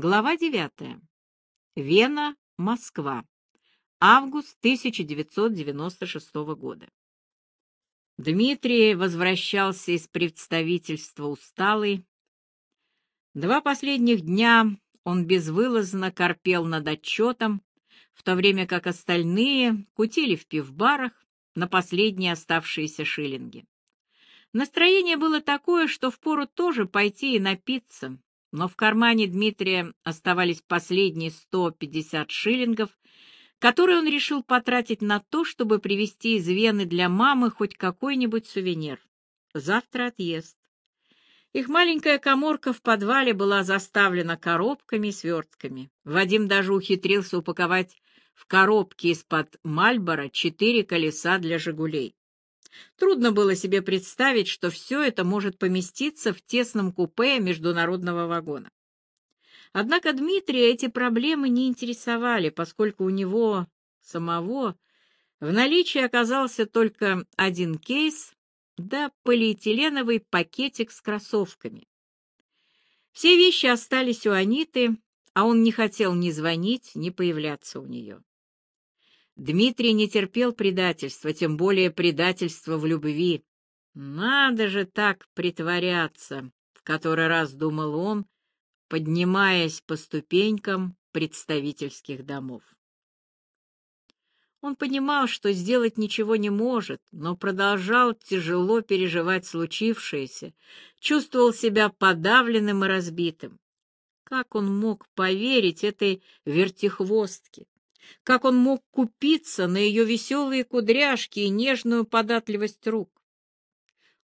Глава 9. Вена, Москва. Август 1996 года. Дмитрий возвращался из представительства усталый. Два последних дня он безвылазно корпел над отчетом, в то время как остальные кутили в пивбарах на последние оставшиеся шиллинги. Настроение было такое, что впору тоже пойти и напиться, но в кармане Дмитрия оставались последние 150 шиллингов, которые он решил потратить на то, чтобы привезти из Вены для мамы хоть какой-нибудь сувенир. Завтра отъезд. Их маленькая коморка в подвале была заставлена коробками и свертками. Вадим даже ухитрился упаковать в коробке из-под Мальбора четыре колеса для «Жигулей». Трудно было себе представить, что все это может поместиться в тесном купе международного вагона. Однако Дмитрия эти проблемы не интересовали, поскольку у него самого в наличии оказался только один кейс да полиэтиленовый пакетик с кроссовками. Все вещи остались у Аниты, а он не хотел ни звонить, ни появляться у нее. Дмитрий не терпел предательства, тем более предательства в любви. Надо же так притворяться, в который раз думал он, поднимаясь по ступенькам представительских домов. Он понимал, что сделать ничего не может, но продолжал тяжело переживать случившееся, чувствовал себя подавленным и разбитым. Как он мог поверить этой вертихвостке? Как он мог купиться на ее веселые кудряшки и нежную податливость рук?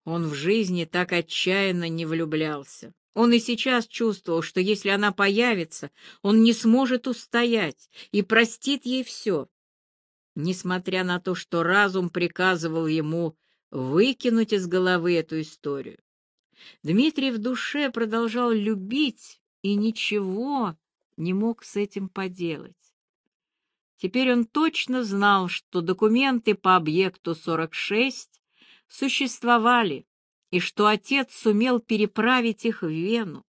Он в жизни так отчаянно не влюблялся. Он и сейчас чувствовал, что если она появится, он не сможет устоять и простит ей все. Несмотря на то, что разум приказывал ему выкинуть из головы эту историю. Дмитрий в душе продолжал любить и ничего не мог с этим поделать. Теперь он точно знал, что документы по объекту 46 существовали, и что отец сумел переправить их в Вену.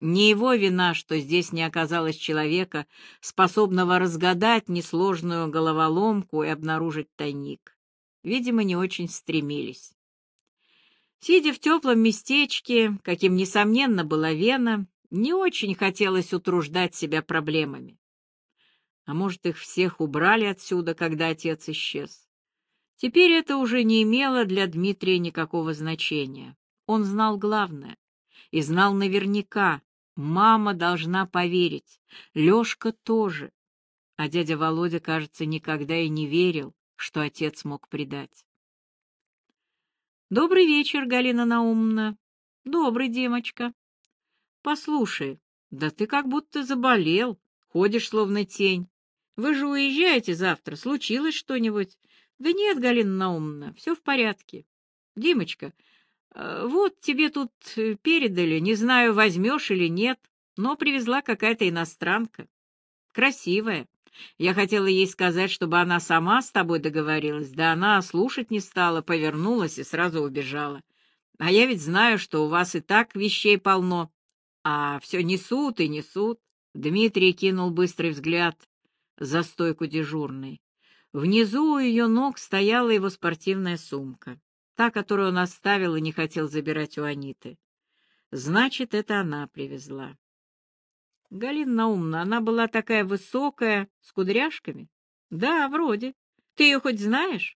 Не его вина, что здесь не оказалось человека, способного разгадать несложную головоломку и обнаружить тайник. Видимо, не очень стремились. Сидя в теплом местечке, каким, несомненно, была Вена, не очень хотелось утруждать себя проблемами. А может, их всех убрали отсюда, когда отец исчез? Теперь это уже не имело для Дмитрия никакого значения. Он знал главное. И знал наверняка. Мама должна поверить. Лешка тоже. А дядя Володя, кажется, никогда и не верил, что отец мог предать. «Добрый вечер, Галина Наумна. Добрый, Демочка. Послушай, да ты как будто заболел, ходишь словно тень. Вы же уезжаете завтра, случилось что-нибудь? Да нет, Галина Наумовна, все в порядке. Димочка, э, вот тебе тут э, передали, не знаю, возьмешь или нет, но привезла какая-то иностранка. Красивая. Я хотела ей сказать, чтобы она сама с тобой договорилась, да она слушать не стала, повернулась и сразу убежала. А я ведь знаю, что у вас и так вещей полно, а все несут и несут. Дмитрий кинул быстрый взгляд за стойку дежурной. Внизу у ее ног стояла его спортивная сумка, та, которую он оставил и не хотел забирать у Аниты. Значит, это она привезла. Галина Наумна, она была такая высокая, с кудряшками? Да, вроде. Ты ее хоть знаешь?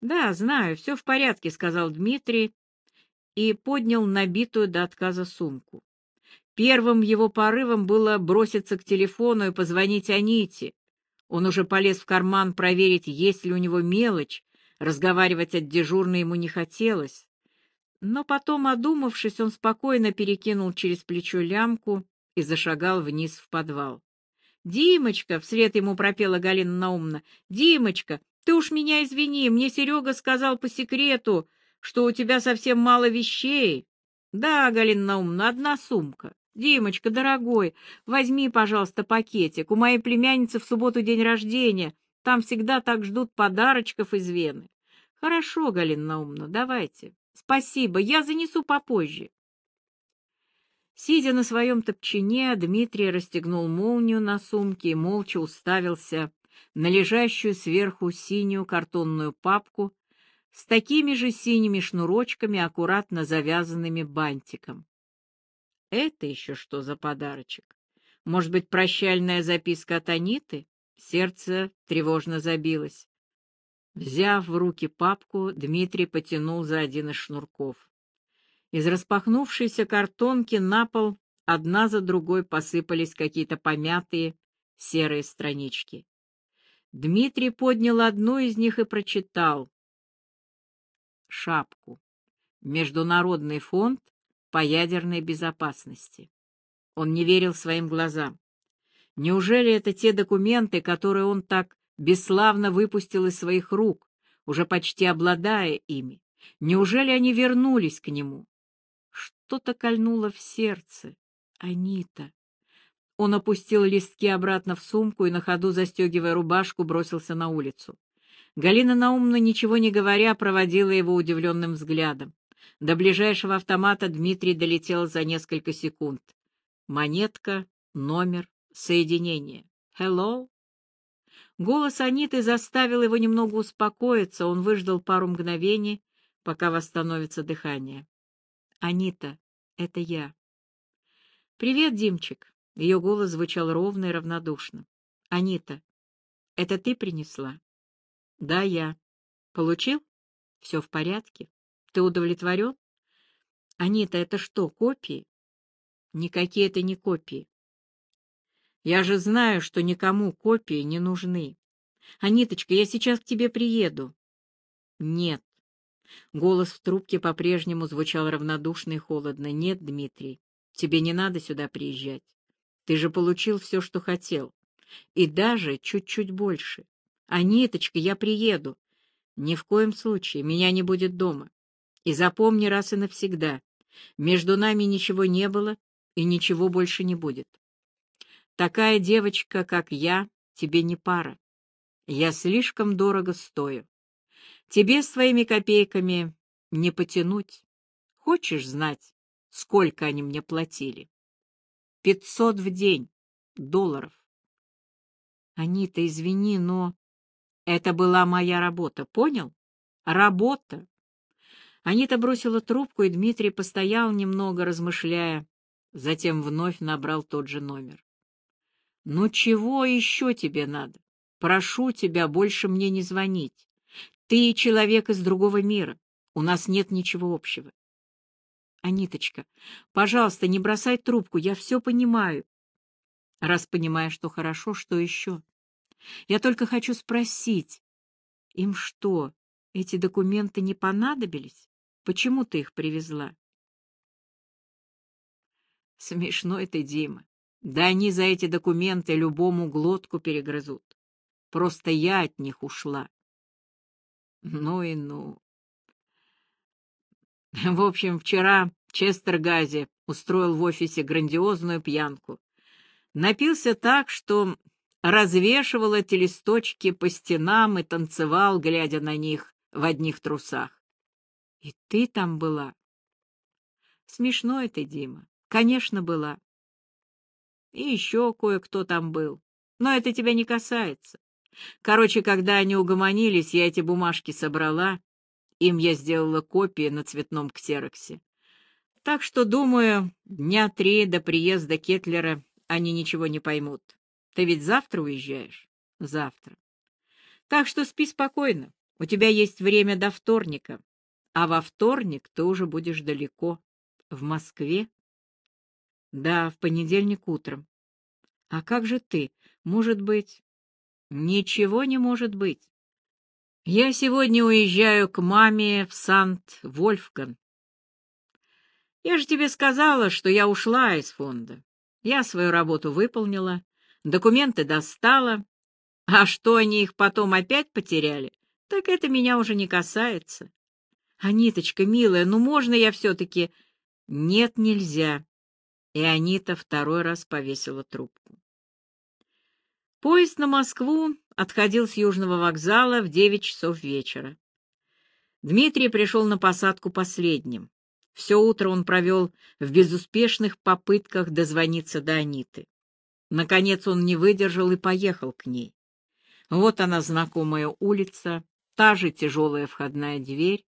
Да, знаю, все в порядке, сказал Дмитрий и поднял набитую до отказа сумку. Первым его порывом было броситься к телефону и позвонить Аните, он уже полез в карман проверить, есть ли у него мелочь, разговаривать от дежурной ему не хотелось. Но потом, одумавшись, он спокойно перекинул через плечо лямку и зашагал вниз в подвал. «Димочка!» — вслед ему пропела Галина Наумна. «Димочка, ты уж меня извини, мне Серега сказал по секрету, что у тебя совсем мало вещей». «Да, Галина Наумна, одна сумка». Димочка, дорогой, возьми, пожалуйста, пакетик. У моей племянницы в субботу день рождения. Там всегда так ждут подарочков из Вены. Хорошо, Галина Наумовна, давайте. Спасибо, я занесу попозже. Сидя на своем топчине, Дмитрий расстегнул молнию на сумке и молча уставился на лежащую сверху синюю картонную папку с такими же синими шнурочками, аккуратно завязанными бантиком. Это еще что за подарочек? Может быть, прощальная записка от Аниты? Сердце тревожно забилось. Взяв в руки папку, Дмитрий потянул за один из шнурков. Из распахнувшейся картонки на пол одна за другой посыпались какие-то помятые серые странички. Дмитрий поднял одну из них и прочитал. Шапку. Международный фонд по ядерной безопасности. Он не верил своим глазам. Неужели это те документы, которые он так бесславно выпустил из своих рук, уже почти обладая ими? Неужели они вернулись к нему? Что-то кольнуло в сердце. Анита. Он опустил листки обратно в сумку и на ходу, застегивая рубашку, бросился на улицу. Галина Наумна, ничего не говоря, проводила его удивленным взглядом. До ближайшего автомата Дмитрий долетел за несколько секунд. Монетка, номер, соединение. «Hello?» Голос Аниты заставил его немного успокоиться, он выждал пару мгновений, пока восстановится дыхание. «Анита, это я». «Привет, Димчик». Ее голос звучал ровно и равнодушно. «Анита, это ты принесла?» «Да, я». «Получил? Все в порядке? Ты удовлетворен?» «Анита, это что, копии?» «Никакие это не копии. Я же знаю, что никому копии не нужны. Аниточка, я сейчас к тебе приеду». «Нет, Голос в трубке по-прежнему звучал равнодушно и холодно. «Нет, Дмитрий, тебе не надо сюда приезжать. Ты же получил все, что хотел. И даже чуть-чуть больше. А ниточка, я приеду. Ни в коем случае, меня не будет дома. И запомни раз и навсегда, между нами ничего не было и ничего больше не будет. Такая девочка, как я, тебе не пара. Я слишком дорого стою. Тебе своими копейками не потянуть. Хочешь знать, сколько они мне платили? Пятьсот в день долларов. Анита, извини, но это была моя работа, понял? Работа. Анита бросила трубку, и Дмитрий постоял немного, размышляя, затем вновь набрал тот же номер. «Ну чего еще тебе надо? Прошу тебя больше мне не звонить. Ты человек из другого мира. У нас нет ничего общего. Аниточка, пожалуйста, не бросай трубку, я все понимаю. Раз понимаешь, что хорошо, что еще? Я только хочу спросить, им что, эти документы не понадобились? Почему ты их привезла? Смешной ты, Дима. Да они за эти документы любому глотку перегрызут. Просто я от них ушла. Ну и ну. В общем, вчера Честер Гази устроил в офисе грандиозную пьянку. Напился так, что развешивал эти листочки по стенам и танцевал, глядя на них в одних трусах. И ты там была? Смешно это, Дима. Конечно, была. И еще кое-кто там был. Но это тебя не касается. Короче, когда они угомонились, я эти бумажки собрала. Им я сделала копии на цветном ксероксе. Так что, думаю, дня три до приезда Кетлера они ничего не поймут. Ты ведь завтра уезжаешь? Завтра. Так что спи спокойно. У тебя есть время до вторника. А во вторник ты уже будешь далеко. В Москве? Да, в понедельник утром. А как же ты? Может быть... Ничего не может быть. Я сегодня уезжаю к маме в Сант-Вольфган. Я же тебе сказала, что я ушла из фонда. Я свою работу выполнила, документы достала. А что они их потом опять потеряли, так это меня уже не касается. Аниточка, милая, ну можно я все-таки... Нет, нельзя. И Анита второй раз повесила трубку. Поезд на Москву отходил с Южного вокзала в девять часов вечера. Дмитрий пришел на посадку последним. Все утро он провел в безуспешных попытках дозвониться до Аниты. Наконец он не выдержал и поехал к ней. Вот она, знакомая улица, та же тяжелая входная дверь.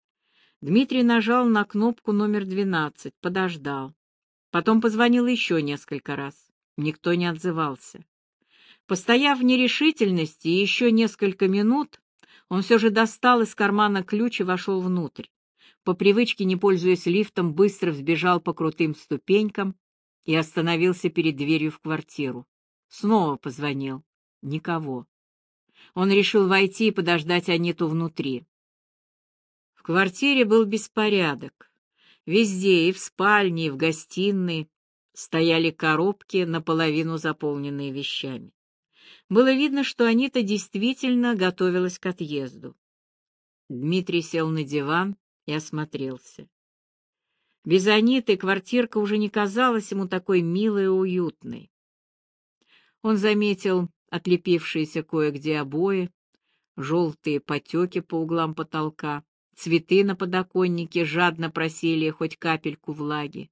Дмитрий нажал на кнопку номер двенадцать, подождал. Потом позвонил еще несколько раз. Никто не отзывался. Постояв в нерешительности еще несколько минут, он все же достал из кармана ключ и вошел внутрь. По привычке, не пользуясь лифтом, быстро взбежал по крутым ступенькам и остановился перед дверью в квартиру. Снова позвонил. Никого. Он решил войти и подождать Аниту внутри. В квартире был беспорядок. Везде, и в спальне, и в гостиной, стояли коробки, наполовину заполненные вещами. Было видно, что Анита действительно готовилась к отъезду. Дмитрий сел на диван и осмотрелся. Без Аниты квартирка уже не казалась ему такой милой и уютной. Он заметил отлепившиеся кое-где обои, желтые потеки по углам потолка, цветы на подоконнике жадно просели хоть капельку влаги.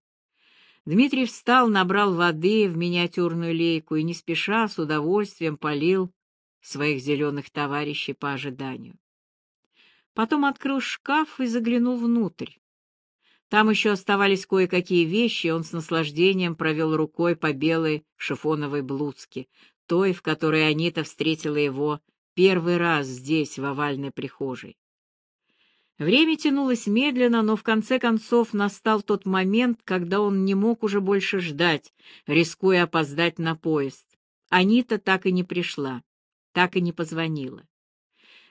Дмитрий встал, набрал воды в миниатюрную лейку и не спеша с удовольствием полил своих зеленых товарищей по ожиданию. Потом открыл шкаф и заглянул внутрь. Там еще оставались кое-какие вещи, он с наслаждением провел рукой по белой шифоновой блузке, той, в которой Анита встретила его первый раз здесь, в овальной прихожей. Время тянулось медленно, но в конце концов настал тот момент, когда он не мог уже больше ждать, рискуя опоздать на поезд. Анита так и не пришла, так и не позвонила.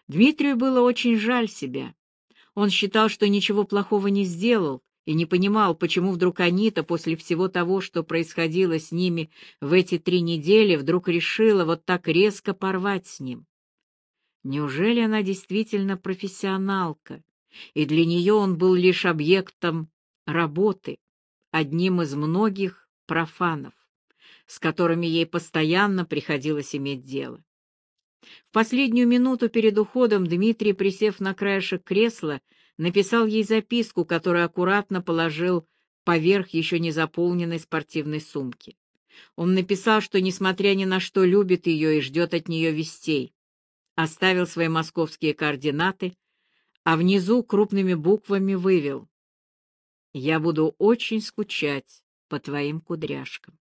Дмитрию было очень жаль себя. Он считал, что ничего плохого не сделал, и не понимал, почему вдруг Анита после всего того, что происходило с ними в эти три недели, вдруг решила вот так резко порвать с ним. Неужели она действительно профессионалка, и для нее он был лишь объектом работы, одним из многих профанов, с которыми ей постоянно приходилось иметь дело? В последнюю минуту перед уходом Дмитрий, присев на краешек кресла, написал ей записку, которую аккуратно положил поверх еще не заполненной спортивной сумки. Он написал, что, несмотря ни на что, любит ее и ждет от нее вестей. Оставил свои московские координаты, а внизу крупными буквами вывел «Я буду очень скучать по твоим кудряшкам».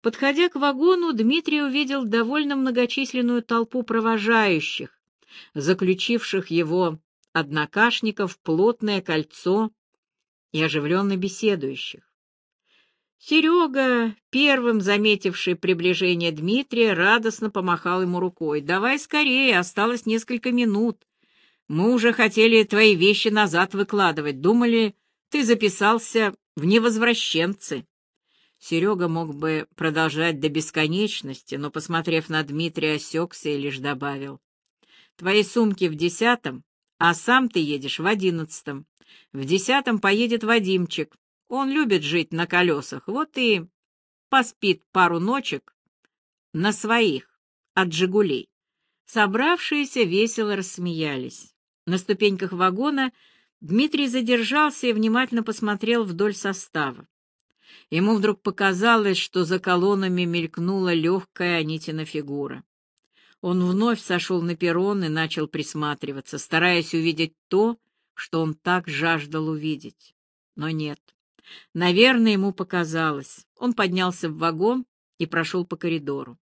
Подходя к вагону, Дмитрий увидел довольно многочисленную толпу провожающих, заключивших его однокашников в плотное кольцо и оживленно беседующих. Серега, первым заметивший приближение Дмитрия, радостно помахал ему рукой. «Давай скорее, осталось несколько минут. Мы уже хотели твои вещи назад выкладывать, думали, ты записался в невозвращенцы». Серега мог бы продолжать до бесконечности, но, посмотрев на Дмитрия, осекся и лишь добавил. Твои сумки в десятом, а сам ты едешь в одиннадцатом. В десятом поедет Вадимчик. Он любит жить на колесах, вот и поспит пару ночек на своих, от «Жигулей». Собравшиеся весело рассмеялись. На ступеньках вагона Дмитрий задержался и внимательно посмотрел вдоль состава. Ему вдруг показалось, что за колоннами мелькнула легкая Анитина фигура. Он вновь сошел на перрон и начал присматриваться, стараясь увидеть то, что он так жаждал увидеть. Но нет. Наверное, ему показалось. Он поднялся в вагон и прошел по коридору.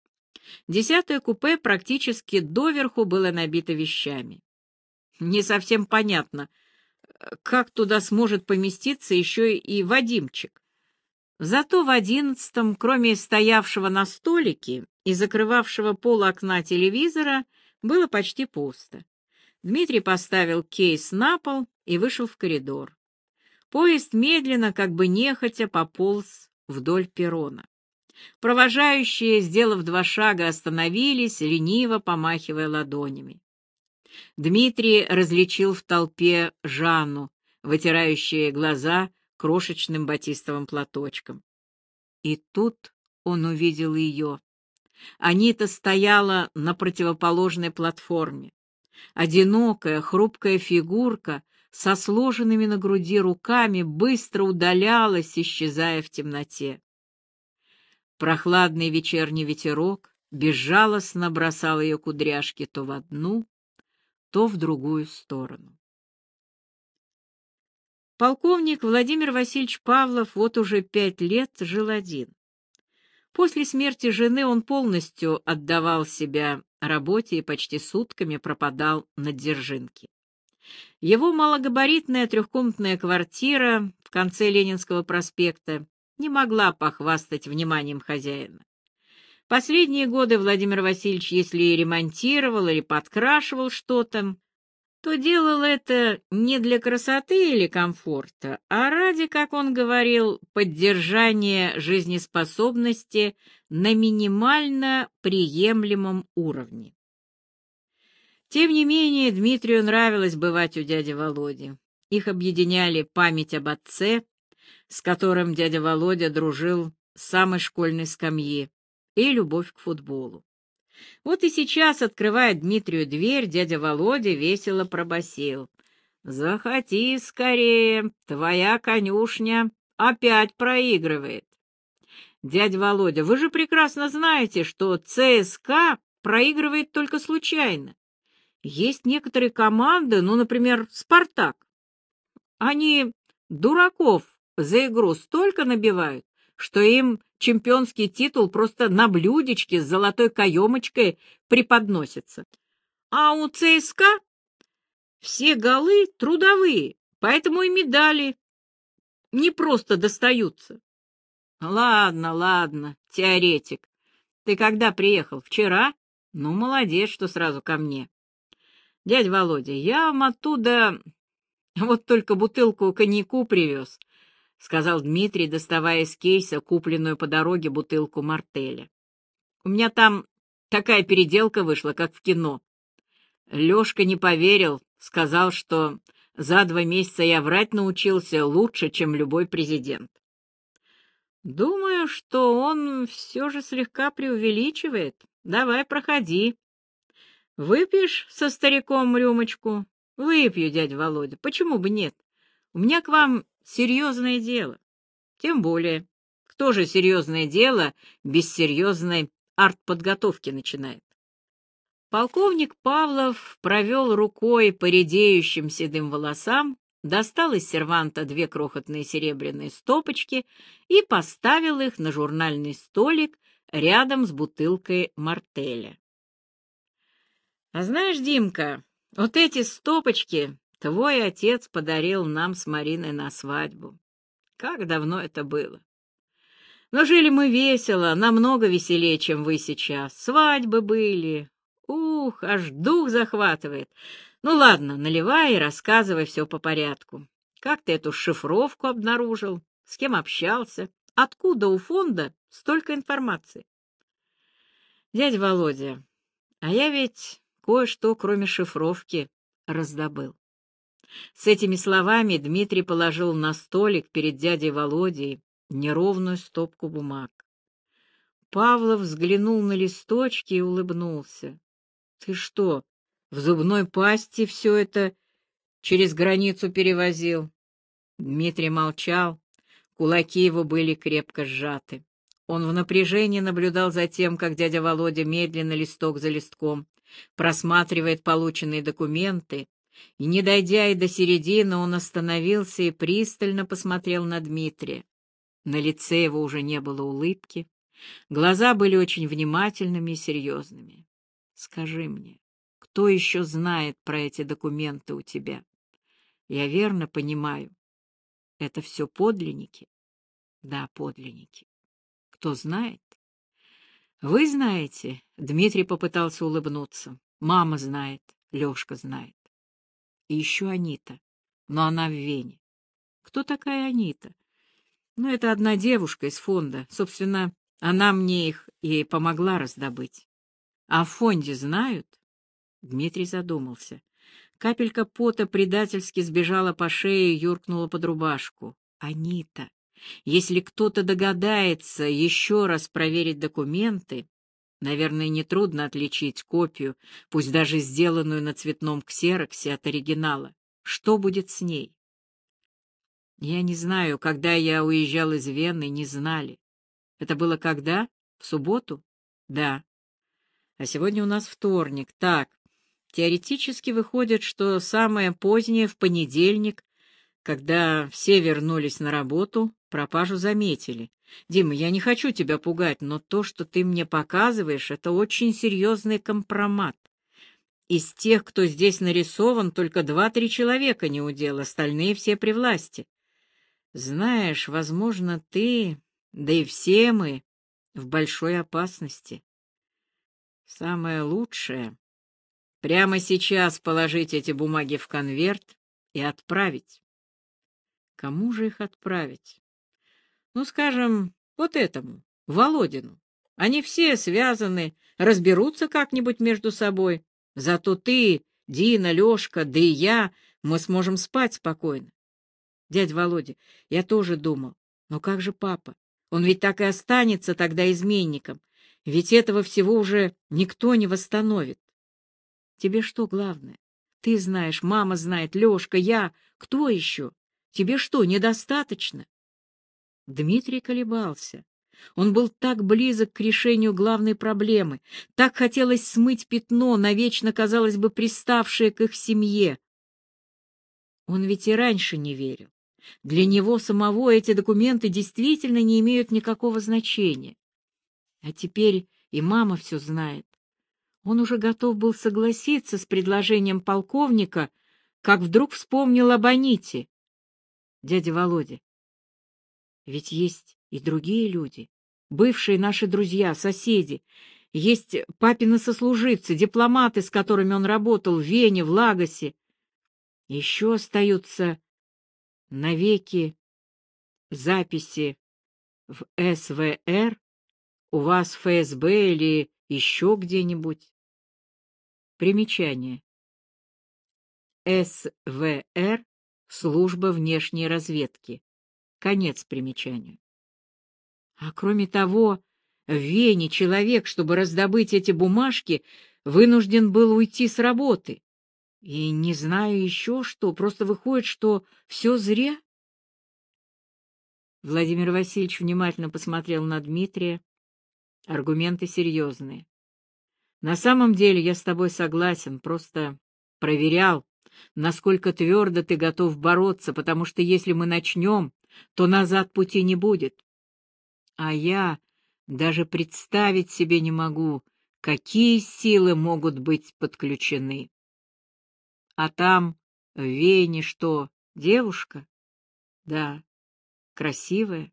Десятое купе практически доверху было набито вещами. Не совсем понятно, как туда сможет поместиться еще и Вадимчик. Зато в одиннадцатом, кроме стоявшего на столике и закрывавшего пол окна телевизора, было почти пусто. Дмитрий поставил кейс на пол и вышел в коридор. Поезд медленно, как бы нехотя, пополз вдоль перрона. Провожающие, сделав два шага, остановились, лениво помахивая ладонями. Дмитрий различил в толпе Жанну, вытирающие глаза крошечным батистовым платочком. И тут он увидел ее. Анита стояла на противоположной платформе. Одинокая, хрупкая фигурка со сложенными на груди руками быстро удалялась, исчезая в темноте. Прохладный вечерний ветерок безжалостно бросал ее кудряшки то в одну, то в другую сторону. Полковник Владимир Васильевич Павлов вот уже пять лет жил один. После смерти жены он полностью отдавал себя работе и почти сутками пропадал на Дзержинке. Его малогабаритная трехкомнатная квартира в конце Ленинского проспекта не могла похвастать вниманием хозяина. Последние годы Владимир Васильевич, если и ремонтировал или подкрашивал что-то, то делал это не для красоты или комфорта, а ради, как он говорил, поддержания жизнеспособности на минимально приемлемом уровне. Тем не менее, Дмитрию нравилось бывать у дяди Володи. Их объединяли память об отце, с которым дядя Володя дружил с самой школьной скамьи, и любовь к футболу. Вот и сейчас, открывая Дмитрию дверь, дядя Володя весело пробасил: «Захоти скорее, твоя конюшня опять проигрывает». «Дядя Володя, вы же прекрасно знаете, что ЦСКА проигрывает только случайно. Есть некоторые команды, ну, например, «Спартак». Они дураков за игру столько набивают, что им чемпионский титул просто на блюдечке с золотой каемочкой преподносится. А у ЦСКА все голы трудовые, поэтому и медали не просто достаются. Ладно, ладно, теоретик. Ты когда приехал? Вчера? Ну, молодец, что сразу ко мне. Дядя Володя, я вам оттуда вот только бутылку коньяку привез —— сказал Дмитрий, доставая из кейса купленную по дороге бутылку мартеля. — У меня там такая переделка вышла, как в кино. Лешка не поверил, сказал, что за два месяца я врать научился лучше, чем любой президент. Думаю, что он все же слегка преувеличивает. Давай, проходи. Выпьешь со стариком рюмочку? Выпью, дядя Володя. Почему бы нет? У меня к вам серьезное дело. Тем более, кто же серьезное дело без серьезной артподготовки начинает? Полковник Павлов провел рукой по редеющим седым волосам, достал из серванта две крохотные серебряные стопочки и поставил их на журнальный столик рядом с бутылкой мартеля. — А знаешь, Димка, вот эти стопочки Твой отец подарил нам с Мариной на свадьбу. Как давно это было. Но жили мы весело, намного веселее, чем вы сейчас. Свадьбы были. Ух, аж дух захватывает. Ну ладно, наливай и рассказывай все по порядку. Как ты эту шифровку обнаружил? С кем общался? Откуда у фонда столько информации? Дядя Володя, а я ведь кое-что, кроме шифровки, раздобыл. С этими словами Дмитрий положил на столик перед дядей Володей неровную стопку бумаг. Павлов взглянул на листочки и улыбнулся. — Ты что, в зубной пасти все это через границу перевозил? Дмитрий молчал, кулаки его были крепко сжаты. Он в напряжении наблюдал за тем, как дядя Володя медленно, листок за листком, просматривает полученные документы и, не дойдя и до середины, он остановился и пристально посмотрел на Дмитрия. На лице его уже не было улыбки, глаза были очень внимательными и серьезными. «Скажи мне, кто еще знает про эти документы у тебя? Я верно понимаю, это все подлинники?» «Да, подлинники. Кто знает?» «Вы знаете?» — Дмитрий попытался улыбнуться. «Мама знает, Лешка знает и еще Анита. Но она в Вене. Кто такая Анита? Ну, это одна девушка из фонда. Собственно, она мне их и помогла раздобыть. А в фонде знают? Дмитрий задумался. Капелька пота предательски сбежала по шее и юркнула под рубашку. Анита. Если кто-то догадается еще раз проверить документы, Наверное, нетрудно отличить копию, пусть даже сделанную на цветном ксероксе от оригинала. что будет с ней. Я не знаю, когда я уезжал из Вены, не знали. Это было когда? В субботу? Да. А сегодня у нас вторник. Так, теоретически выходит, что самое позднее в понедельник, когда все вернулись на работу, пропажу заметили. Дима, я не хочу тебя пугать, но то, что ты мне показываешь, это очень серьезный компромат. Из тех, кто здесь нарисован, только два-три человека не удел, остальные все при власти. Знаешь, возможно, ты, да и все мы, в большой опасности. Самое лучшее — прямо сейчас положить эти бумаги в конверт и отправить. Кому же их отправить? Ну, скажем, вот этому, Володину. Они все связаны, разберутся как-нибудь между собой. Зато ты, Дина, Лешка, да и я, мы сможем спать спокойно. Дядя Володя, я тоже думал, но как же папа? Он ведь так и останется тогда изменником. Ведь этого всего уже никто не восстановит. Тебе что главное? Ты знаешь, мама знает, Лешка, я. Кто еще? Тебе что, недостаточно? Дмитрий колебался. Он был так близок к решению главной проблемы, так хотелось смыть пятно, навечно, казалось бы, приставшее к их семье. Он ведь и раньше не верил. Для него самого эти документы действительно не имеют никакого значения. А теперь и мама все знает. Он уже готов был согласиться с предложением полковника, как вдруг вспомнил об Аните. Дядя Володя, ведь есть и другие люди, бывшие наши друзья, соседи. Есть папины сослуживцы, дипломаты, с которыми он работал в Вене, в Лагосе. Еще остаются навеки записи в СВР у вас ФСБ или еще где-нибудь? Примечание. СВР — служба внешней разведки. Конец примечанию. А кроме того, в Вене человек, чтобы раздобыть эти бумажки, вынужден был уйти с работы. И не знаю еще что, просто выходит, что все зря. Владимир Васильевич внимательно посмотрел на Дмитрия, Аргументы серьезные. На самом деле я с тобой согласен, просто проверял, насколько твердо ты готов бороться, потому что если мы начнем, то назад пути не будет. А я даже представить себе не могу, какие силы могут быть подключены. А там, в Вене, что, девушка? Да, красивая.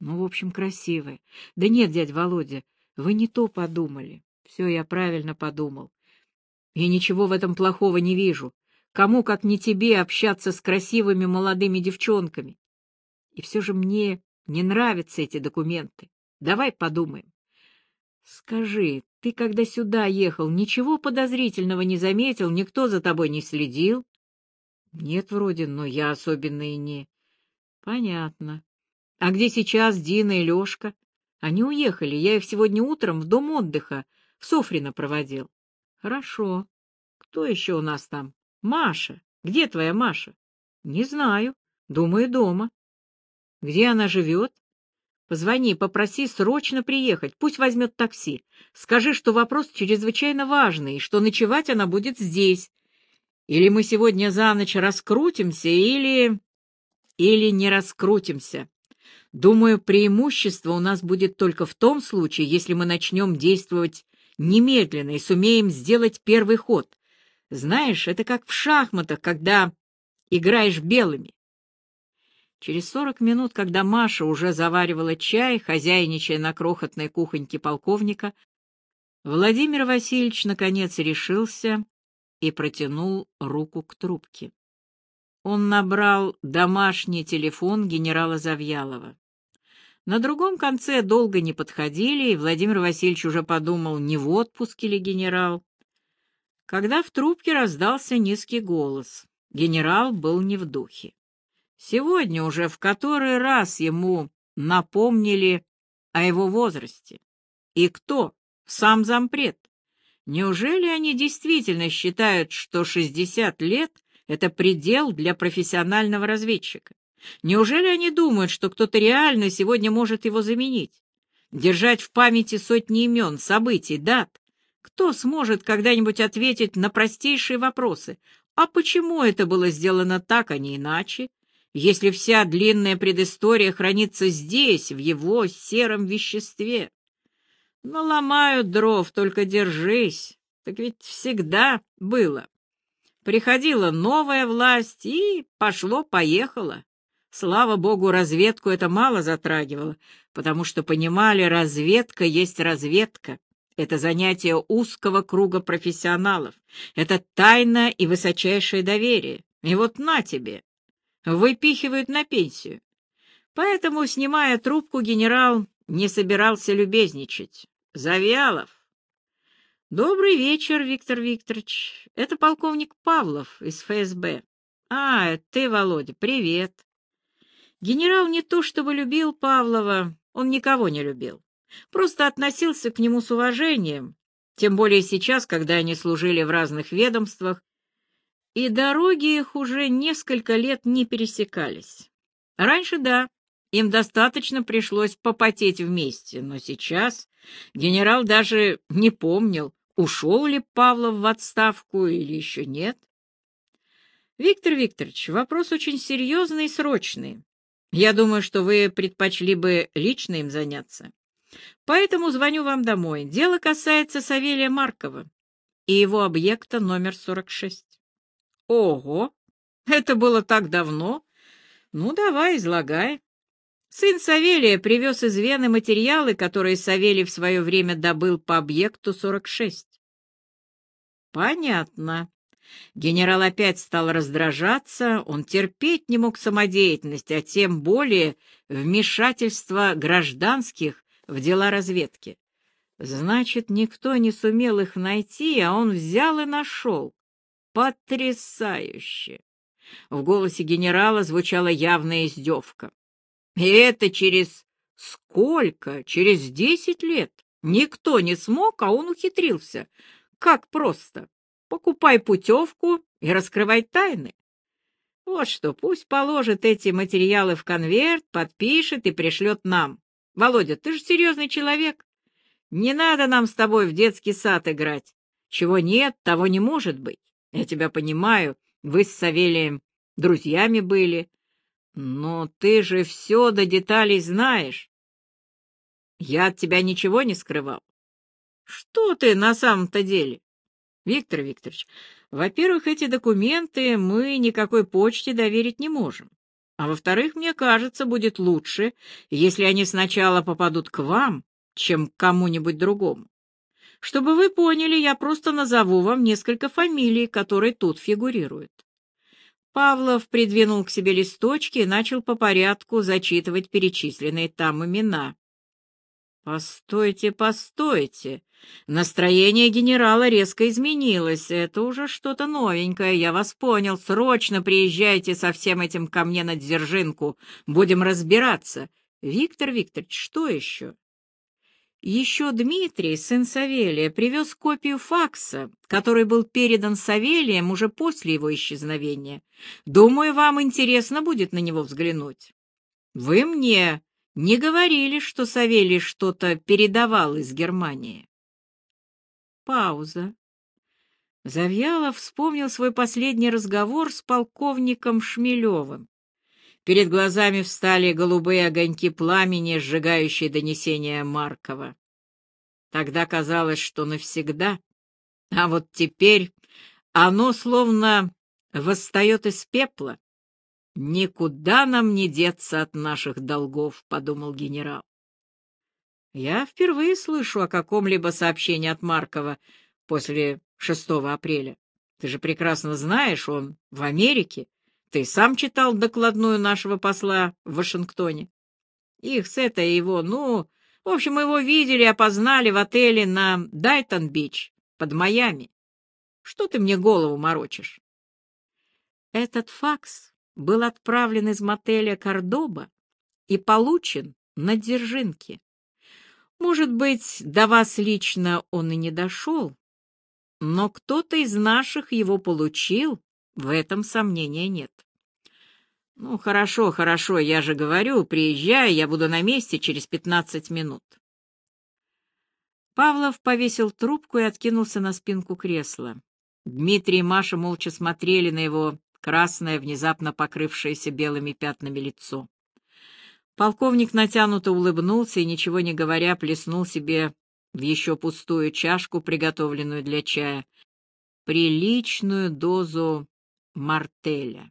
Ну, в общем, красивая. Да нет, дядь Володя, вы не то подумали. Все я правильно подумал. Я ничего в этом плохого не вижу. Кому, как не тебе, общаться с красивыми молодыми девчонками? И все же мне не нравятся эти документы. Давай подумаем. Скажи, ты когда сюда ехал, ничего подозрительного не заметил, никто за тобой не следил? Нет, вроде, но я особенно и не... Понятно. А где сейчас Дина и Лешка? Они уехали, я их сегодня утром в дом отдыха в Софрино проводил. Хорошо. Кто еще у нас там? Маша. Где твоя Маша? Не знаю. Думаю, дома. Где она живет? Позвони, попроси срочно приехать, пусть возьмет такси. Скажи, что вопрос чрезвычайно важный, и что ночевать она будет здесь. Или мы сегодня за ночь раскрутимся, или... Или не раскрутимся. Думаю, преимущество у нас будет только в том случае, если мы начнем действовать немедленно и сумеем сделать первый ход. Знаешь, это как в шахматах, когда играешь белыми. Через сорок минут, когда Маша уже заваривала чай, хозяйничая на крохотной кухоньке полковника, Владимир Васильевич наконец решился и протянул руку к трубке. Он набрал домашний телефон генерала Завьялова. На другом конце долго не подходили, и Владимир Васильевич уже подумал, не в отпуске ли генерал. Когда в трубке раздался низкий голос, генерал был не в духе. Сегодня уже в который раз ему напомнили о его возрасте. И кто? Сам зампред. Неужели они действительно считают, что 60 лет Это предел для профессионального разведчика. Неужели они думают, что кто-то реально сегодня может его заменить? Держать в памяти сотни имен, событий, дат. Кто сможет когда-нибудь ответить на простейшие вопросы? А почему это было сделано так, а не иначе? Если вся длинная предыстория хранится здесь, в его сером веществе. Наломают дров, только держись. Так ведь всегда было. Приходила новая власть, и пошло-поехало. Слава богу, разведку это мало затрагивало, потому что понимали, разведка есть разведка. Это занятие узкого круга профессионалов. Это тайна и высочайшее доверие. И вот на тебе. Выпихивают на пенсию. Поэтому, снимая трубку, генерал не собирался любезничать. Завьялов. Добрый вечер, Виктор Викторович. Это полковник Павлов из ФСБ. А, ты, Володя, привет. Генерал не то чтобы любил Павлова, он никого не любил. Просто относился к нему с уважением, тем более сейчас, когда они служили в разных ведомствах, и дороги их уже несколько лет не пересекались. Раньше, да, им достаточно пришлось попотеть вместе, но сейчас генерал даже не помнил, ушел ли Павлов в отставку или еще нет. Виктор Викторович, вопрос очень серьезный и срочный. Я думаю, что вы предпочли бы лично им заняться. Поэтому звоню вам домой. Дело касается Савелия Маркова и его объекта номер 46. Ого! Это было так давно. Ну, давай, излагай. Сын Савелия привез из Вены материалы, которые Савелий в свое время добыл по объекту 46. Понятно. Генерал опять стал раздражаться, он терпеть не мог самодеятельность, а тем более вмешательство гражданских в дела разведки. Значит, никто не сумел их найти, а он взял и нашел. Потрясающе! В голосе генерала звучала явная издевка. И это через сколько? Через десять лет. Никто не смог, а он ухитрился. Как просто покупай путевку и раскрывай тайны. Вот что, пусть положит эти материалы в конверт, подпишет и пришлет нам. Володя, ты же серьезный человек. Не надо нам с тобой в детский сад играть. Чего нет, того не может быть. Я тебя понимаю, вы с Савелием друзьями были. Но ты же все до деталей знаешь. Я от тебя ничего не скрывал. Что ты на самом-то деле? Виктор Викторович, во-первых, эти документы мы никакой почте доверить не можем. А во-вторых, мне кажется, будет лучше, если они сначала попадут к вам, чем к кому-нибудь другому. Чтобы вы поняли, я просто назову вам несколько фамилий, которые тут фигурируют. Павлов придвинул к себе листочки и начал по порядку зачитывать перечисленные там имена. «Постойте, постойте!» Настроение генерала резко изменилось. Это уже что-то новенькое, я вас понял. Срочно приезжайте со всем этим ко мне на Дзержинку. Будем разбираться. Виктор Викторович, что еще? Еще Дмитрий, сын Савелия, привез копию факса, который был передан Савелием уже после его исчезновения. Думаю, вам интересно будет на него взглянуть. Вы мне не говорили, что Савелий что-то передавал из Германии. Пауза. Завьялов вспомнил свой последний разговор с полковником Шмелевым. Перед глазами встали голубые огоньки пламени, сжигающие донесения Маркова. Тогда казалось, что навсегда, а вот теперь оно словно восстает из пепла. «Никуда нам не деться от наших долгов», — подумал генерал. Я впервые слышу о каком-либо сообщении от Маркова после 6 апреля. Ты же прекрасно знаешь, он в Америке. Ты сам читал докладную нашего посла в Вашингтоне. Их с этой его, ну, в общем, его видели, опознали в отеле на Дайтон-Бич под Майами. Что ты мне голову морочишь? Этот факс был отправлен из мотеля Кордоба и получен на Дзержинке. Может быть, до вас лично он и не дошел, но кто-то из наших его получил В этом сомнения нет. Ну, хорошо, хорошо, я же говорю, приезжай, я буду на месте через пятнадцать минут. Павлов повесил трубку и откинулся на спинку кресла. Дмитрий и Маша молча смотрели на его красное, внезапно покрывшееся белыми пятнами лицо. Полковник натянуто улыбнулся и, ничего не говоря, плеснул себе в еще пустую чашку, приготовленную для чая, приличную дозу мартеля.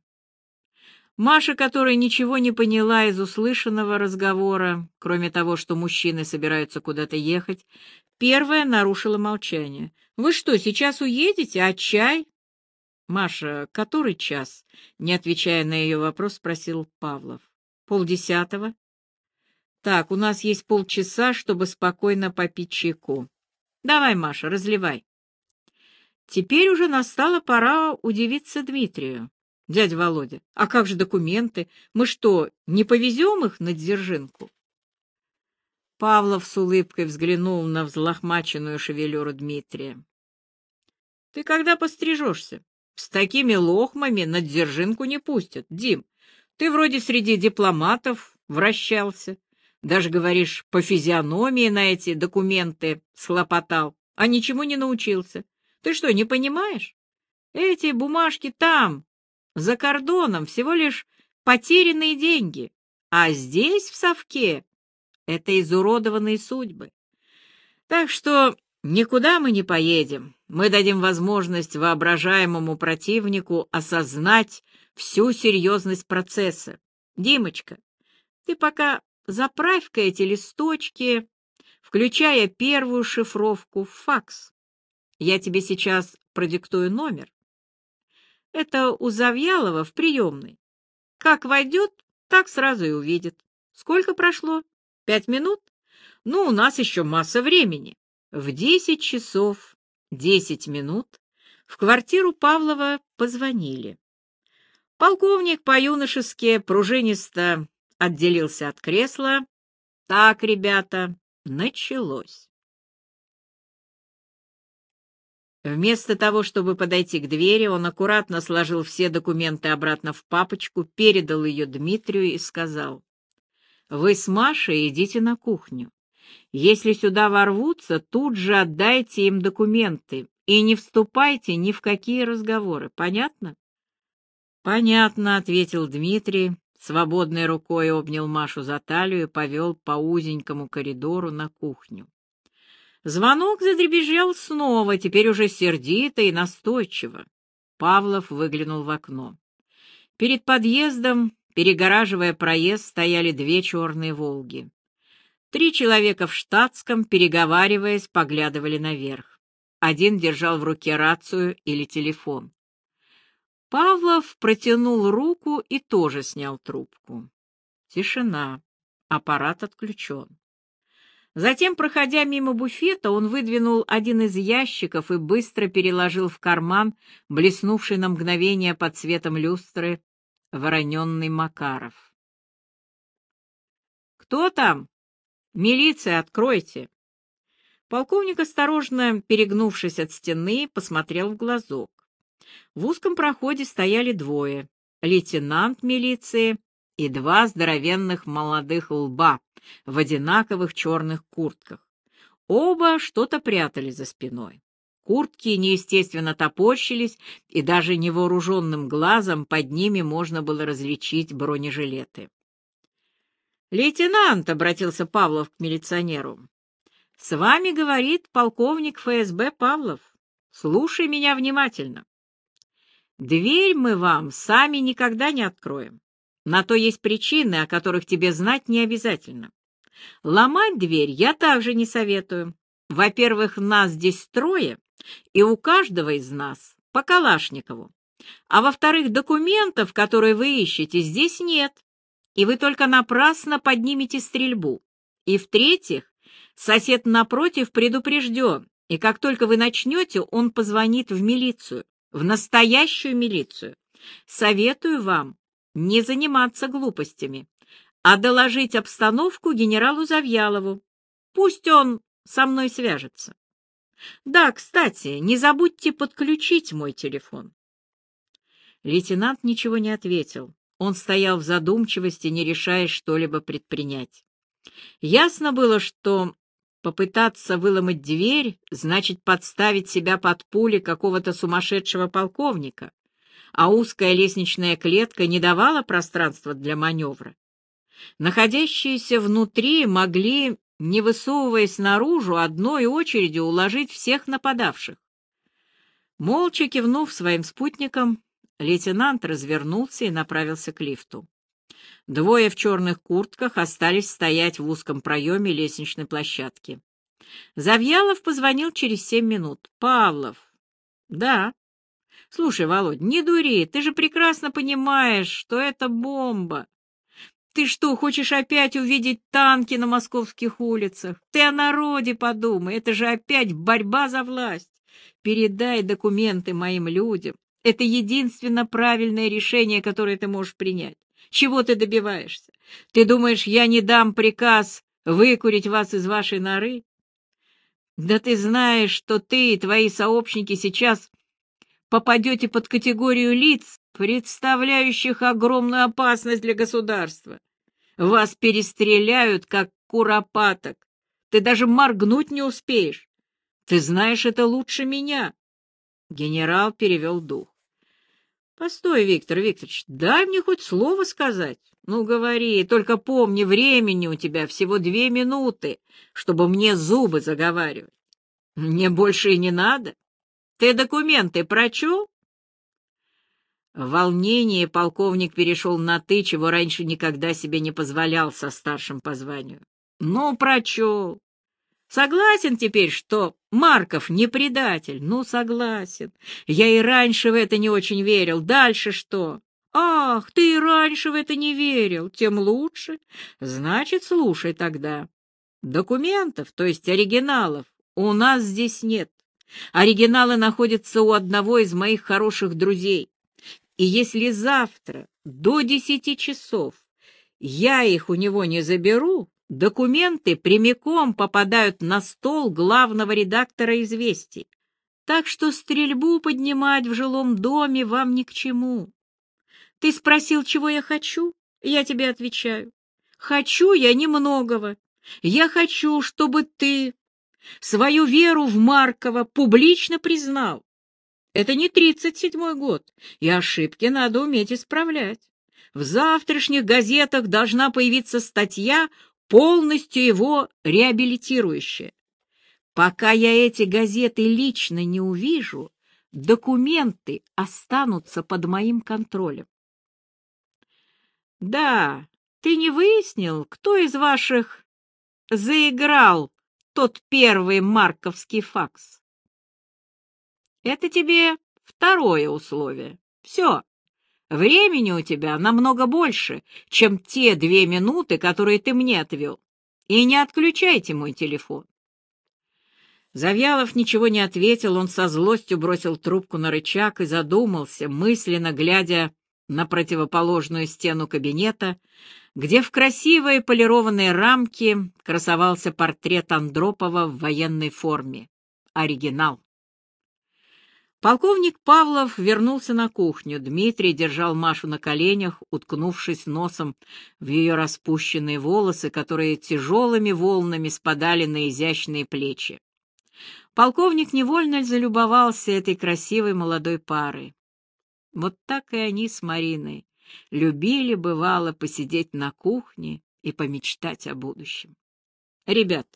Маша, которая ничего не поняла из услышанного разговора, кроме того, что мужчины собираются куда-то ехать, первая нарушила молчание. «Вы что, сейчас уедете? А чай?» «Маша, который час?» Не отвечая на ее вопрос, спросил Павлов. «Полдесятого?» «Так, у нас есть полчаса, чтобы спокойно попить чайку. Давай, Маша, разливай». Теперь уже настала пора удивиться Дмитрию. «Дядя Володя, а как же документы? Мы что, не повезем их на Дзержинку?» Павлов с улыбкой взглянул на взлохмаченную шевелюру Дмитрия. «Ты когда пострижешься? С такими лохмами на Дзержинку не пустят. Дим, ты вроде среди дипломатов вращался. Даже, говоришь, по физиономии на эти документы схлопотал, а ничему не научился. Ты что, не понимаешь? Эти бумажки там, за кордоном, всего лишь потерянные деньги, а здесь, в совке, это изуродованные судьбы. Так что никуда мы не поедем. Мы дадим возможность воображаемому противнику осознать всю серьезность процесса. Димочка, ты пока заправь-ка эти листочки, включая первую шифровку в факс. Я тебе сейчас продиктую номер. Это у Завьялова в приемной. Как войдет, так сразу и увидит. Сколько прошло? Пять минут? Ну, у нас еще масса времени. В десять часов десять минут в квартиру Павлова позвонили. Полковник по-юношески пружинисто отделился от кресла. Так, ребята, началось. Вместо того, чтобы подойти к двери, он аккуратно сложил все документы обратно в папочку, передал ее Дмитрию и сказал, «Вы с Машей идите на кухню. Если сюда ворвутся, тут же отдайте им документы и не вступайте ни в какие разговоры. Понятно?» «Понятно», — ответил Дмитрий, свободной рукой обнял Машу за талию и повел по узенькому коридору на кухню. Звонок задребезжал снова, теперь уже сердито и настойчиво. Павлов выглянул в окно. Перед подъездом, перегораживая проезд, стояли две черные «Волги». Три человека в штатском, переговариваясь, поглядывали наверх. Один держал в руке рацию или телефон. Павлов протянул руку и тоже снял трубку. Тишина. Аппарат отключен. Затем, проходя мимо буфета, он выдвинул один из ящиков и быстро переложил в карман блеснувший на мгновение под светом люстры вороненный Макаров. «Кто там? Милиция, откройте!» Полковник, осторожно перегнувшись от стены, посмотрел в глазок. В узком проходе стояли двое — лейтенант милиции и два здоровенных молодых лба в одинаковых черных куртках. Оба что-то прятали за спиной. Куртки неестественно топорщились, и даже невооруженным глазом под ними можно было различить бронежилеты. «Лейтенант», — обратился Павлов к милиционеру, — «с вами говорит полковник ФСБ Павлов. Слушай меня внимательно. Дверь мы вам сами никогда не откроем. На то есть причины, о которых тебе знать не обязательно. Ломать дверь я также не советую. Во-первых, нас здесь трое, и у каждого из нас по Калашникову. А во-вторых, документов, которые вы ищете, здесь нет, и вы только напрасно поднимете стрельбу. И в-третьих, сосед напротив предупрежден, и как только вы начнете, он позвонит в милицию, в настоящую милицию. Советую вам не заниматься глупостями, а доложить обстановку генералу Завьялову. Пусть он со мной свяжется. Да, кстати, не забудьте подключить мой телефон. Лейтенант ничего не ответил. Он стоял в задумчивости, не решаясь что-либо предпринять. Ясно было, что попытаться выломать дверь значит подставить себя под пули какого-то сумасшедшего полковника, а узкая лестничная клетка не давала пространства для маневра. Находящиеся внутри могли, не высовываясь наружу, одной очередью уложить всех нападавших. Молча кивнув своим спутникам, лейтенант развернулся и направился к лифту. Двое в черных куртках остались стоять в узком проеме лестничной площадки. Завьялов позвонил через семь минут. «Павлов». «Да». «Слушай, Володь, не дури, ты же прекрасно понимаешь, что это бомба. Ты что, хочешь опять увидеть танки на московских улицах? Ты о народе подумай, это же опять борьба за власть. Передай документы моим людям. Это единственно правильное решение, которое ты можешь принять. Чего ты добиваешься? Ты думаешь, я не дам приказ выкурить вас из вашей норы? Да ты знаешь, что ты и твои сообщники сейчас попадете под категорию лиц, представляющих огромную опасность для государства. Вас перестреляют, как куропаток. Ты даже моргнуть не успеешь. Ты знаешь это лучше меня. Генерал перевел дух. Постой, Виктор Викторович, дай мне хоть слово сказать. Ну, говори, только помни, времени у тебя всего две минуты, чтобы мне зубы заговаривать. Мне больше и не надо. Ты документы прочел? В волнении полковник перешел на «ты», чего раньше никогда себе не позволял со старшим по званию. Ну, прочел. Согласен теперь, что Марков не предатель? Ну, согласен. Я и раньше в это не очень верил. Дальше что? Ах, ты и раньше в это не верил. Тем лучше. Значит, слушай тогда. Документов, то есть оригиналов, у нас здесь нет. Оригиналы находятся у одного из моих хороших друзей. И если завтра до десяти часов я их у него не заберу, документы прямиком попадают на стол главного редактора «Известий». Так что стрельбу поднимать в жилом доме вам ни к чему. Ты спросил, чего я хочу? Я тебе отвечаю. Хочу я немногого. Я хочу, чтобы ты свою веру в Маркова публично признал. Это не тридцать седьмой год, и ошибки надо уметь исправлять. В завтрашних газетах должна появиться статья, полностью его реабилитирующая. Пока я эти газеты лично не увижу, документы останутся под моим контролем. Да, ты не выяснил, кто из ваших заиграл тот первый марковский факс. Это тебе второе условие. Все. Времени у тебя намного больше, чем те две минуты, которые ты мне отвел. И не отключайте мой телефон. Завьялов ничего не ответил, он со злостью бросил трубку на рычаг и задумался, мысленно глядя на противоположную стену кабинета, где в красивой полированной рамке красовался портрет Андропова в военной форме. Оригинал. Полковник Павлов вернулся на кухню. Дмитрий держал Машу на коленях, уткнувшись носом в ее распущенные волосы, которые тяжелыми волнами спадали на изящные плечи. Полковник невольно залюбовался этой красивой молодой парой. Вот так и они с Мариной любили, бывало, посидеть на кухне и помечтать о будущем. Ребят,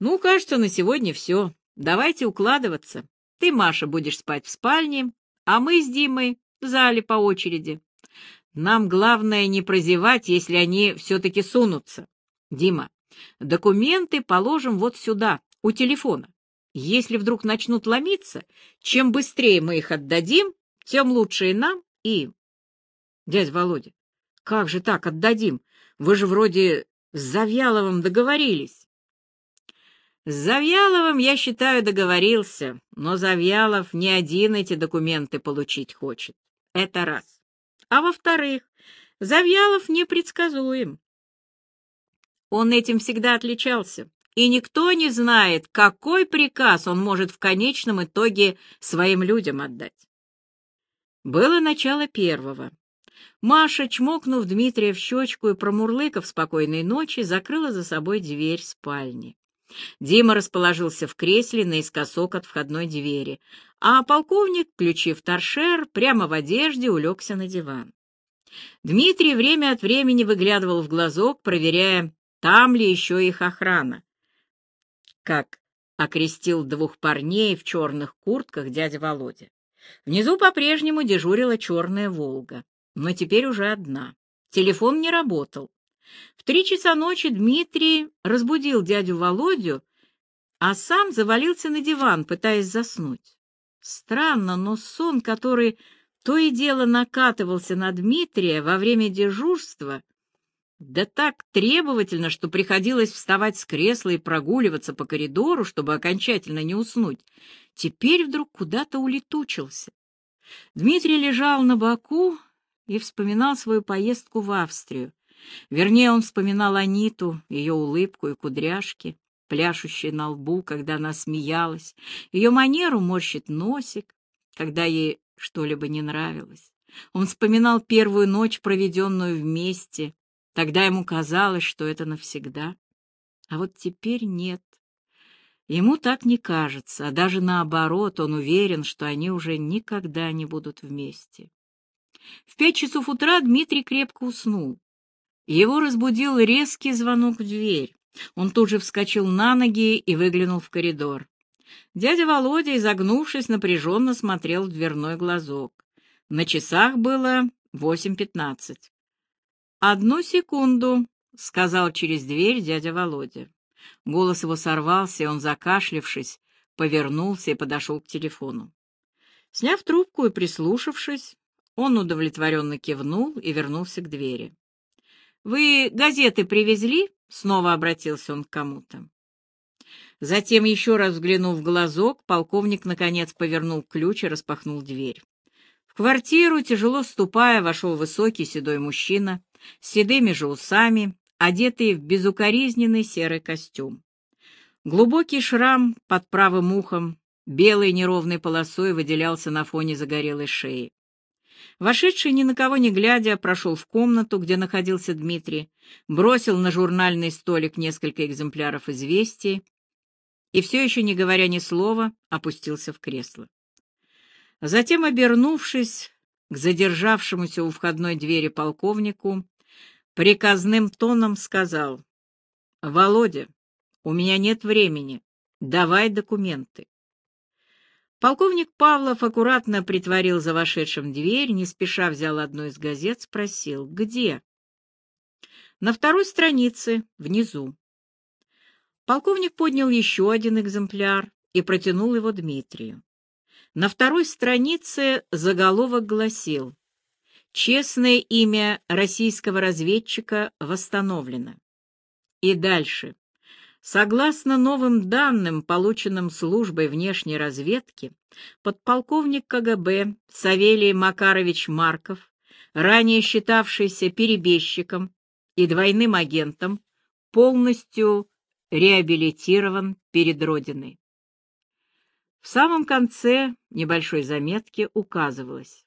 ну, кажется, на сегодня все. Давайте укладываться. Ты, Маша, будешь спать в спальне, а мы с Димой в зале по очереди. Нам главное не прозевать, если они все-таки сунутся. Дима, документы положим вот сюда, у телефона. Если вдруг начнут ломиться, чем быстрее мы их отдадим, тем лучше и нам, и им. Дядя Володя, как же так отдадим? Вы же вроде с Завьяловым договорились. С Завьяловым, я считаю, договорился, но Завьялов не один эти документы получить хочет. Это раз. А во-вторых, Завьялов непредсказуем. Он этим всегда отличался, и никто не знает, какой приказ он может в конечном итоге своим людям отдать. Было начало первого. Маша, чмокнув Дмитрия в щечку и промурлыкав спокойной ночи, закрыла за собой дверь спальни. Дима расположился в кресле наискосок от входной двери, а полковник, включив торшер, прямо в одежде улегся на диван. Дмитрий время от времени выглядывал в глазок, проверяя, там ли еще их охрана. Как окрестил двух парней в черных куртках дядя Володя. Внизу по-прежнему дежурила черная «Волга», но теперь уже одна. Телефон не работал. В три часа ночи Дмитрий разбудил дядю Володю, а сам завалился на диван, пытаясь заснуть. Странно, но сон, который то и дело накатывался на Дмитрия во время дежурства, да так требовательно, что приходилось вставать с кресла и прогуливаться по коридору, чтобы окончательно не уснуть, теперь вдруг куда-то улетучился. Дмитрий лежал на боку и вспоминал свою поездку в Австрию. Вернее, он вспоминал Аниту, ее улыбку и кудряшки, пляшущие на лбу, когда она смеялась, ее манеру морщит носик, когда ей что-либо не нравилось. Он вспоминал первую ночь, проведенную вместе. Тогда ему казалось, что это навсегда. А вот теперь нет. Ему так не кажется, а даже наоборот, он уверен, что они уже никогда не будут вместе. В пять часов утра Дмитрий крепко уснул. Его разбудил резкий звонок в дверь. Он тут же вскочил на ноги и выглянул в коридор. Дядя Володя, изогнувшись, напряженно смотрел в дверной глазок. На часах было восемь пятнадцать. «Одну секунду», — сказал через дверь дядя Володя. Голос его сорвался, и он, закашлявшись, повернулся и подошел к телефону. Сняв трубку и прислушавшись, он удовлетворенно кивнул и вернулся к двери. «Вы газеты привезли?» — снова обратился он к кому-то. Затем, еще раз взглянув в глазок, полковник, наконец, повернул ключ и распахнул дверь. В квартиру, тяжело ступая, вошел высокий седой мужчина с седыми же усами, одетый в безукоризненный серый костюм. Глубокий шрам под правым ухом белой неровной полосой выделялся на фоне загорелой шеи. Вошедший, ни на кого не глядя, прошел в комнату, где находился Дмитрий, бросил на журнальный столик несколько экземпляров известий и, все еще не говоря ни слова, опустился в кресло. Затем, обернувшись к задержавшемуся у входной двери полковнику, приказным тоном сказал, «Володя, у меня нет времени, давай документы». Полковник Павлов аккуратно притворил за вошедшим дверь, не спеша взял одну из газет, спросил, «Где?» «На второй странице, внизу». Полковник поднял еще один экземпляр и протянул его Дмитрию. На второй странице заголовок гласил «Честное имя российского разведчика восстановлено». И дальше. Согласно новым данным, полученным службой внешней разведки, подполковник КГБ Савелий Макарович Марков, ранее считавшийся перебежчиком и двойным агентом, полностью реабилитирован перед Родиной. В самом конце небольшой заметки указывалось.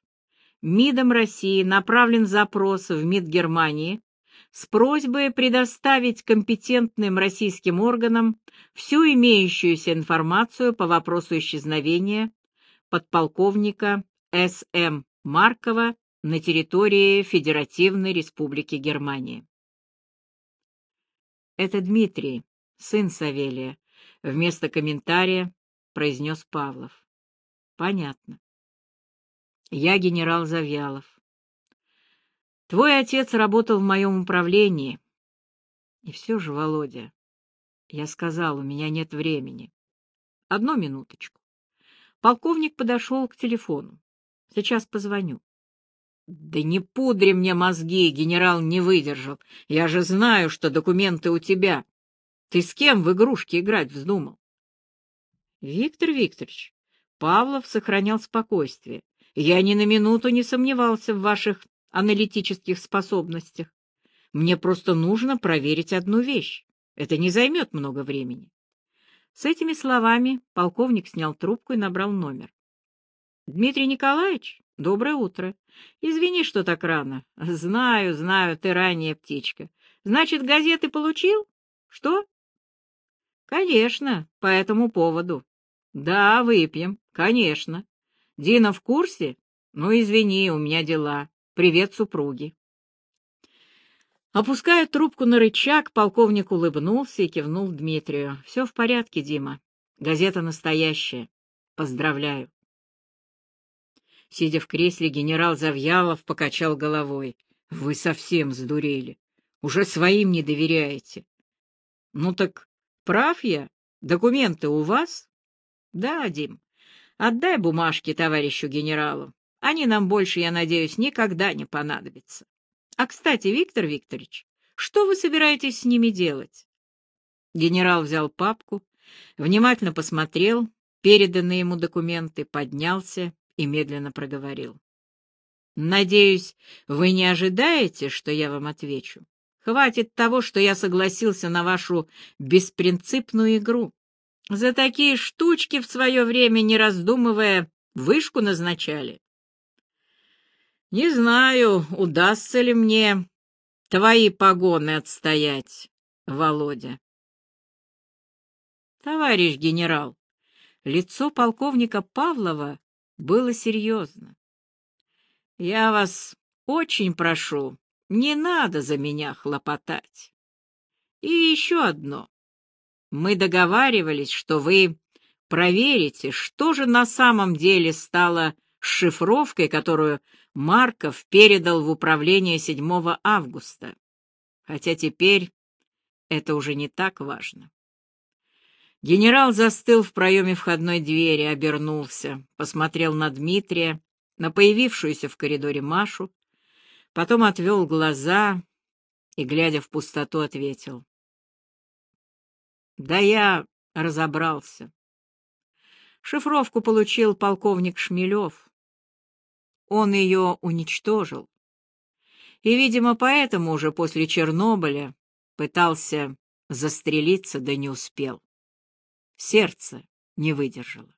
МИДом России направлен запрос в МИД Германии с просьбой предоставить компетентным российским органам всю имеющуюся информацию по вопросу исчезновения подполковника С.М. Маркова на территории Федеративной Республики Германия. Это Дмитрий, сын Савелия, вместо комментария произнес Павлов. Понятно. Я генерал Завьялов. Твой отец работал в моем управлении. И все же, Володя, я сказал, у меня нет времени. Одну минуточку. Полковник подошел к телефону. Сейчас позвоню. Да не пудри мне мозги, генерал не выдержал. Я же знаю, что документы у тебя. Ты с кем в игрушки играть вздумал? Виктор Викторович, Павлов сохранял спокойствие. Я ни на минуту не сомневался в ваших аналитических способностях. Мне просто нужно проверить одну вещь. Это не займет много времени. С этими словами полковник снял трубку и набрал номер. — Дмитрий Николаевич? Доброе утро. Извини, что так рано. Знаю, знаю, ты ранняя птичка. Значит, газеты получил? Что? Конечно, по этому поводу. Да, выпьем, конечно. Дина в курсе? Ну, извини, у меня дела. Привет супруге. Опуская трубку на рычаг, полковник улыбнулся и кивнул Дмитрию. Все в порядке, Дима. Газета настоящая. Поздравляю. Сидя в кресле, генерал Завьялов покачал головой. Вы совсем сдурели. Уже своим не доверяете. Ну так прав я? Документы у вас? Да, Дим. Отдай бумажки товарищу генералу. Они нам больше, я надеюсь, никогда не понадобятся. А, кстати, Виктор Викторович, что вы собираетесь с ними делать? Генерал взял папку, внимательно посмотрел, переданные ему документы, поднялся и медленно проговорил. Надеюсь, вы не ожидаете, что я вам отвечу. Хватит того, что я согласился на вашу беспринципную игру. За такие штучки в свое время, не раздумывая, вышку назначали. Не знаю, удастся ли мне твои погоны отстоять, Володя. Товарищ генерал, лицо полковника Павлова было серьезно. Я вас очень прошу, не надо за меня хлопотать. И еще одно. Мы договаривались, что вы проверите, что же на самом деле стало шифровкой, которую Марков передал в управление 7 августа. Хотя теперь это уже не так важно. Генерал застыл в проеме входной двери, обернулся, посмотрел на Дмитрия, на появившуюся в коридоре Машу, потом отвел глаза и, глядя в пустоту, ответил. Да я разобрался. Шифровку получил полковник Шмелев. Он ее уничтожил. И, видимо, поэтому уже после Чернобыля пытался застрелиться, да не успел. Сердце не выдержало.